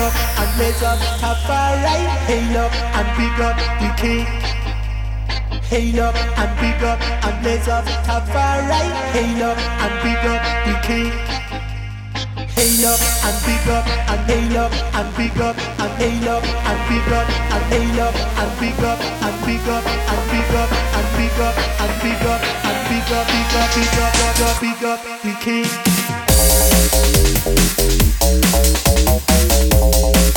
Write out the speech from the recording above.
up and raise up Tafari. Hail up and big up the king. Hail up and big up and raise up Tafari. Hail up and big up the king. Hail up and big up and hail up and big up and hail up and big up and hail up and big up and big up and big up and big up and big up and big up big up big up big up big up the king. Bye.